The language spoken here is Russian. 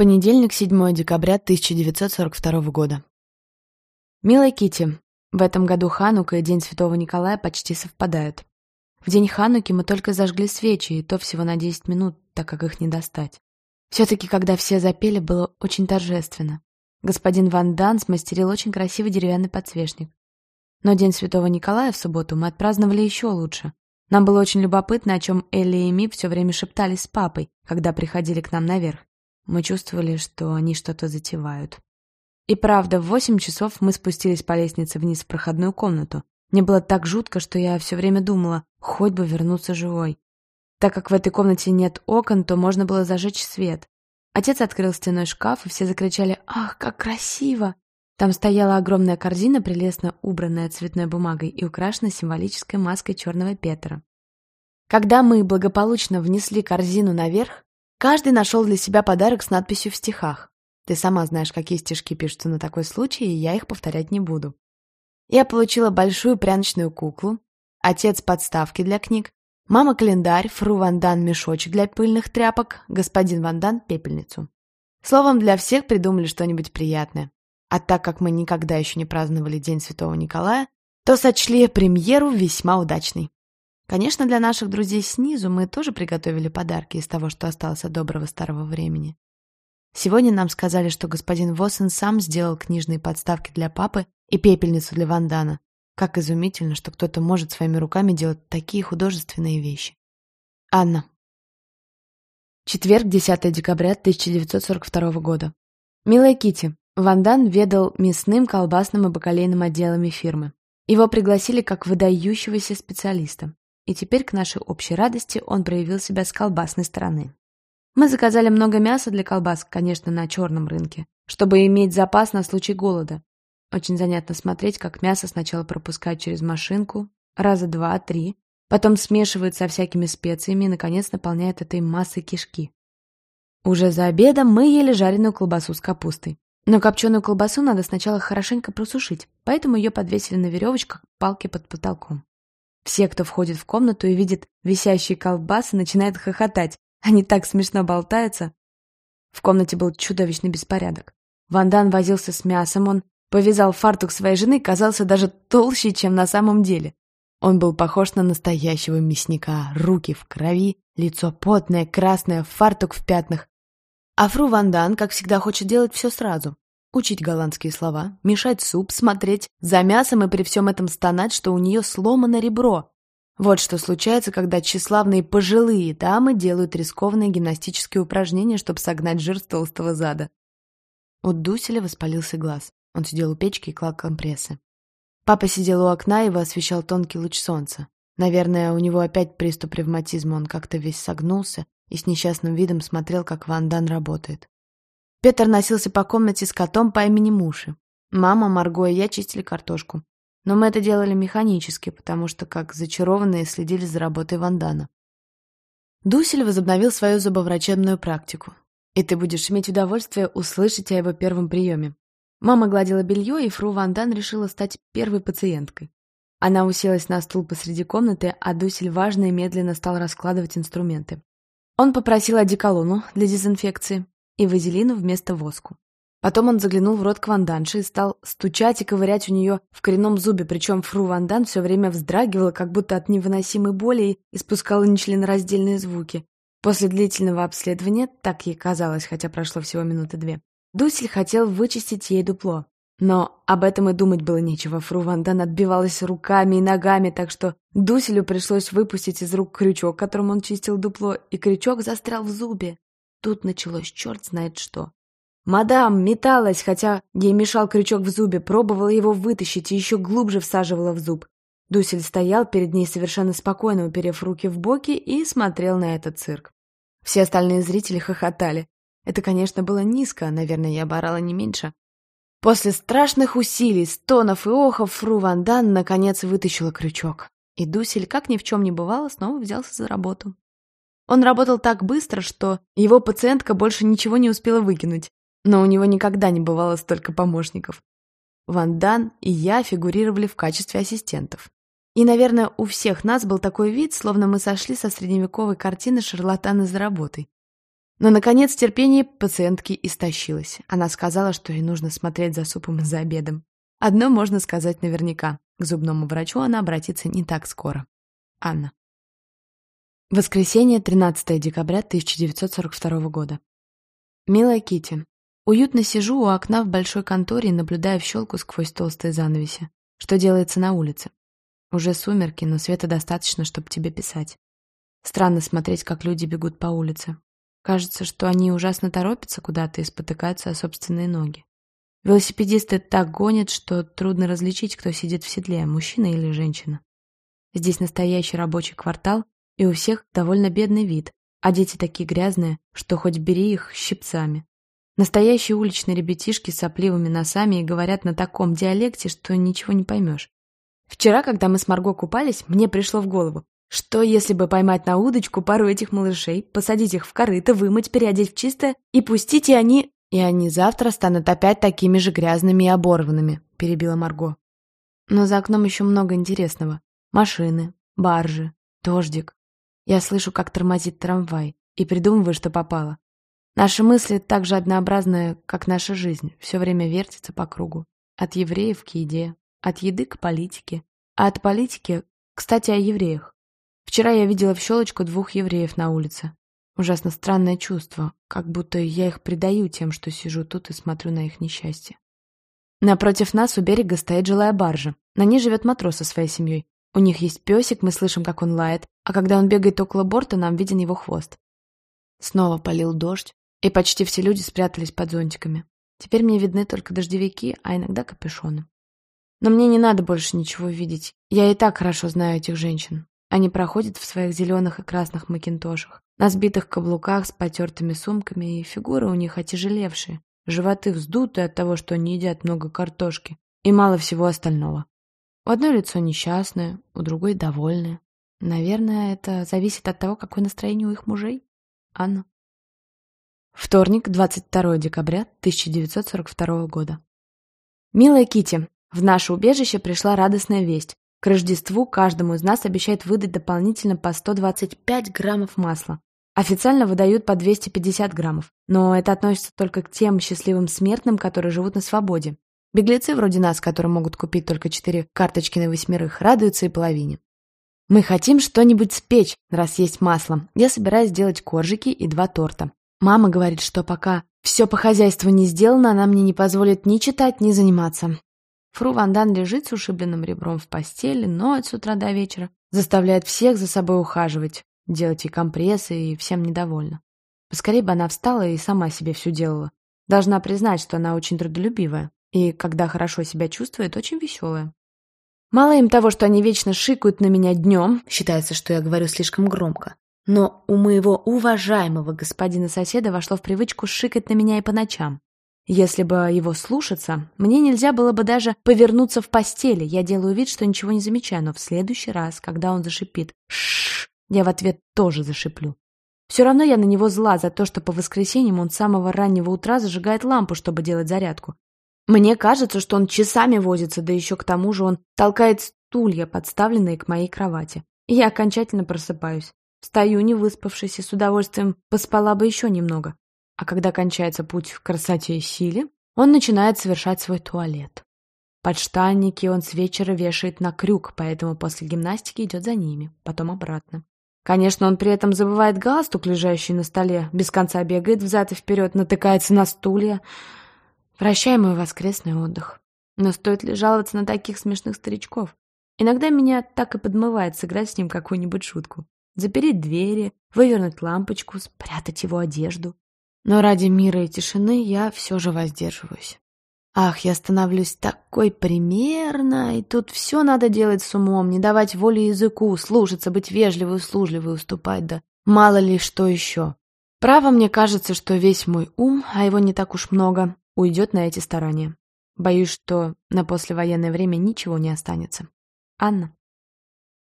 Понедельник, 7 декабря 1942 года. Милая Кити, в этом году Ханука и День Святого Николая почти совпадают. В день Хануки мы только зажгли свечи, и то всего на 10 минут, так как их не достать. Все-таки, когда все запели, было очень торжественно. Господин Ван Дан смастерил очень красивый деревянный подсвечник. Но День Святого Николая в субботу мы отпраздновали еще лучше. Нам было очень любопытно, о чем Элли и Ми все время шептались с папой, когда приходили к нам наверх. Мы чувствовали, что они что-то затевают. И правда, в восемь часов мы спустились по лестнице вниз в проходную комнату. Мне было так жутко, что я все время думала, хоть бы вернуться живой. Так как в этой комнате нет окон, то можно было зажечь свет. Отец открыл стеной шкаф, и все закричали «Ах, как красиво!». Там стояла огромная корзина, прелестно убранная цветной бумагой и украшена символической маской черного Петра. Когда мы благополучно внесли корзину наверх, Каждый нашел для себя подарок с надписью в стихах. Ты сама знаешь, какие стишки пишутся на такой случай, и я их повторять не буду. Я получила большую пряночную куклу, отец подставки для книг, мама календарь, фру Вандан мешочек для пыльных тряпок, господин Вандан пепельницу. Словом, для всех придумали что-нибудь приятное. А так как мы никогда еще не праздновали День Святого Николая, то сочли премьеру весьма удачной. Конечно, для наших друзей снизу мы тоже приготовили подарки из того, что осталось от доброго старого времени. Сегодня нам сказали, что господин Воссен сам сделал книжные подставки для папы и пепельницу для Вандана. Как изумительно, что кто-то может своими руками делать такие художественные вещи. Анна. Четверг, 10 декабря 1942 года. Милая Кити, Вандан ведал мясным, колбасным и бакалейным отделами фирмы. Его пригласили как выдающегося специалиста и теперь, к нашей общей радости, он проявил себя с колбасной стороны. Мы заказали много мяса для колбас, конечно, на черном рынке, чтобы иметь запас на случай голода. Очень занятно смотреть, как мясо сначала пропускают через машинку, раза два-три, потом смешивают со всякими специями и, наконец, наполняют этой массой кишки. Уже за обедом мы ели жареную колбасу с капустой. Но копченую колбасу надо сначала хорошенько просушить, поэтому ее подвесили на веревочках палки под потолком. Все, кто входит в комнату и видит висящие колбасы, начинают хохотать. Они так смешно болтаются. В комнате был чудовищный беспорядок. Вандан возился с мясом, он повязал фартук своей жены, казался даже толще, чем на самом деле. Он был похож на настоящего мясника, руки в крови, лицо потное, красное, фартук в пятнах. А Фру Вандан, как всегда, хочет делать все сразу учить голландские слова, мешать суп, смотреть за мясом и при всем этом стонать, что у нее сломано ребро. Вот что случается, когда тщеславные пожилые дамы делают рискованные гимнастические упражнения, чтобы согнать жир с толстого зада. У Дуселя воспалился глаз. Он сидел у печки и клал компрессы. Папа сидел у окна, его освещал тонкий луч солнца. Наверное, у него опять приступ ревматизма, он как-то весь согнулся и с несчастным видом смотрел, как Ван Дан работает. Петр носился по комнате с котом по имени Муши. Мама, Марго и я чистили картошку. Но мы это делали механически, потому что, как зачарованные, следили за работой Вандана. Дусель возобновил свою зубоврачебную практику. И ты будешь иметь удовольствие услышать о его первом приеме. Мама гладила белье, и фру Вандан решила стать первой пациенткой. Она уселась на стул посреди комнаты, а Дусель важно и медленно стал раскладывать инструменты. Он попросил одеколону для дезинфекции, и вазелину вместо воску. Потом он заглянул в рот к Ванданше и стал стучать и ковырять у нее в коренном зубе, причем фру Вандан все время вздрагивала, как будто от невыносимой боли и испускала нечленораздельные звуки. После длительного обследования, так ей казалось, хотя прошло всего минуты две, Дусель хотел вычистить ей дупло. Но об этом и думать было нечего. Фру Вандан отбивалась руками и ногами, так что Дуселю пришлось выпустить из рук крючок, которым он чистил дупло, и крючок застрял в зубе. Тут началось черт знает что. Мадам металась, хотя ей мешал крючок в зубе, пробовала его вытащить и еще глубже всаживала в зуб. Дусель стоял перед ней совершенно спокойно, уперев руки в боки, и смотрел на этот цирк. Все остальные зрители хохотали. Это, конечно, было низко, наверное, я барала не меньше. После страшных усилий, стонов и охов Фру Ван Дан наконец вытащила крючок. И Дусель, как ни в чем не бывало, снова взялся за работу. Он работал так быстро, что его пациентка больше ничего не успела выкинуть, но у него никогда не бывало столько помощников. Ван Дан и я фигурировали в качестве ассистентов. И, наверное, у всех нас был такой вид, словно мы сошли со средневековой картины «Шарлатаны за работой». Но, наконец, терпение пациентки истощилось. Она сказала, что ей нужно смотреть за супом за обедом. Одно можно сказать наверняка. К зубному врачу она обратится не так скоро. Анна. Воскресенье, 13 декабря 1942 года. Милая Кити, уютно сижу у окна в большой конторе и наблюдаю в щелку сквозь толстые занавеси. Что делается на улице? Уже сумерки, но света достаточно, чтобы тебе писать. Странно смотреть, как люди бегут по улице. Кажется, что они ужасно торопятся куда-то и спотыкаются о собственные ноги. Велосипедисты так гонят, что трудно различить, кто сидит в седле, мужчина или женщина. Здесь настоящий рабочий квартал, и у всех довольно бедный вид, а дети такие грязные, что хоть бери их щипцами. Настоящие уличные ребятишки с сопливыми носами и говорят на таком диалекте, что ничего не поймешь. Вчера, когда мы с Марго купались, мне пришло в голову, что если бы поймать на удочку пару этих малышей, посадить их в корыто, вымыть, переодеть в чистое и пустить, и они... И они завтра станут опять такими же грязными и оборванными, перебила Марго. Но за окном еще много интересного. Машины, баржи, дождик. Я слышу, как тормозит трамвай, и придумываю, что попало. Наши мысли так же однообразны, как наша жизнь, все время вертится по кругу. От евреев к еде, от еды к политике, а от политики, кстати, о евреях. Вчера я видела в щелочку двух евреев на улице. Ужасно странное чувство, как будто я их предаю тем, что сижу тут и смотрю на их несчастье. Напротив нас у берега стоит жилая баржа. На ней живет матрос со своей семьей. У них есть песик, мы слышим, как он лает, а когда он бегает около борта, нам виден его хвост. Снова полил дождь, и почти все люди спрятались под зонтиками. Теперь мне видны только дождевики, а иногда капюшоны. Но мне не надо больше ничего видеть. Я и так хорошо знаю этих женщин. Они проходят в своих зеленых и красных макинтошах, на сбитых каблуках с потертыми сумками, и фигуры у них отяжелевшие, животы вздутые от того, что они едят много картошки, и мало всего остального. У одной лицо несчастное, у другой довольное. Наверное, это зависит от того, какое настроение у их мужей. Анна. Вторник, 22 декабря 1942 года. Милая Кити, в наше убежище пришла радостная весть. К Рождеству каждому из нас обещают выдать дополнительно по 125 граммов масла. Официально выдают по 250 граммов, но это относится только к тем счастливым смертным, которые живут на свободе. Беглецы вроде нас, которые могут купить только 4 карточки на восьмерых, радуются и половине. Мы хотим что-нибудь спечь, раз есть масло. Я собираюсь сделать коржики и два торта. Мама говорит, что пока все по хозяйству не сделано, она мне не позволит ни читать, ни заниматься. Фру Вандан лежит с ушибленным ребром в постели, ноет с утра до вечера, заставляет всех за собой ухаживать, делать ей компрессы и всем недовольна. Поскорее бы она встала и сама себе все делала. Должна признать, что она очень трудолюбивая и, когда хорошо себя чувствует, очень веселая. Мало им того, что они вечно шикают на меня днем, считается, что я говорю слишком громко, но у моего уважаемого господина соседа вошло в привычку шикать на меня и по ночам. Если бы его слушаться, мне нельзя было бы даже повернуться в постели. Я делаю вид, что ничего не замечаю, но в следующий раз, когда он зашипит «Шшш», я в ответ тоже зашиплю. Все равно я на него зла за то, что по воскресеньям он с самого раннего утра зажигает лампу, чтобы делать зарядку. Мне кажется, что он часами возится, да еще к тому же он толкает стулья, подставленные к моей кровати. Я окончательно просыпаюсь. Встаю, не выспавшись, и с удовольствием поспала бы еще немного. А когда кончается путь в красоте и силе, он начинает совершать свой туалет. Подштанники он с вечера вешает на крюк, поэтому после гимнастики идет за ними, потом обратно. Конечно, он при этом забывает галстук, лежащий на столе, без конца бегает взад и вперед, натыкается на стулья. Прощай мой воскресный отдых. Но стоит ли жаловаться на таких смешных старичков? Иногда меня так и подмывает сыграть с ним какую-нибудь шутку. Запереть двери, вывернуть лампочку, спрятать его одежду. Но ради мира и тишины я все же воздерживаюсь. Ах, я становлюсь такой примерно, и тут все надо делать с умом, не давать воли языку, слушаться, быть вежливой, услужливой, уступать, да мало ли что еще. Право, мне кажется, что весь мой ум, а его не так уж много, уйдет на эти старания. Боюсь, что на послевоенное время ничего не останется. Анна.